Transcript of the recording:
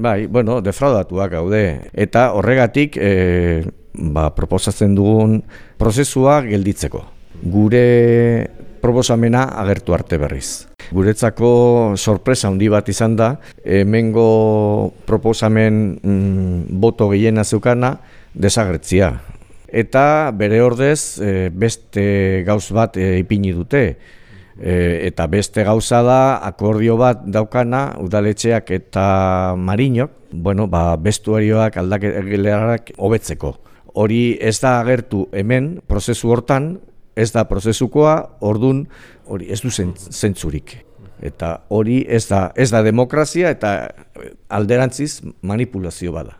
bai, bueno, defraudatuak gaude. Eta horregatik, e, ba, proposatzen dugun prozesua gelditzeko. Gure proposamena agertu arte berriz. Guretzako sorpresa handi bat izan da, hemengo proposamen mm, boto gehiena zeukana desagertzia. Eta bere ordez e, beste gauz bat e, ipini dute. E, eta beste gauza da akordio bat daukana udaletxeak eta marinok, bueno, ba, bestuarioak aldakelerak hobetzeko. Hori ez da agertu hemen prozesu hortan, ez da prozesukoa, ordun hori ez du zentzurik. Eta hori ez da, ez da demokrazia eta alderantziz manipulazio bada.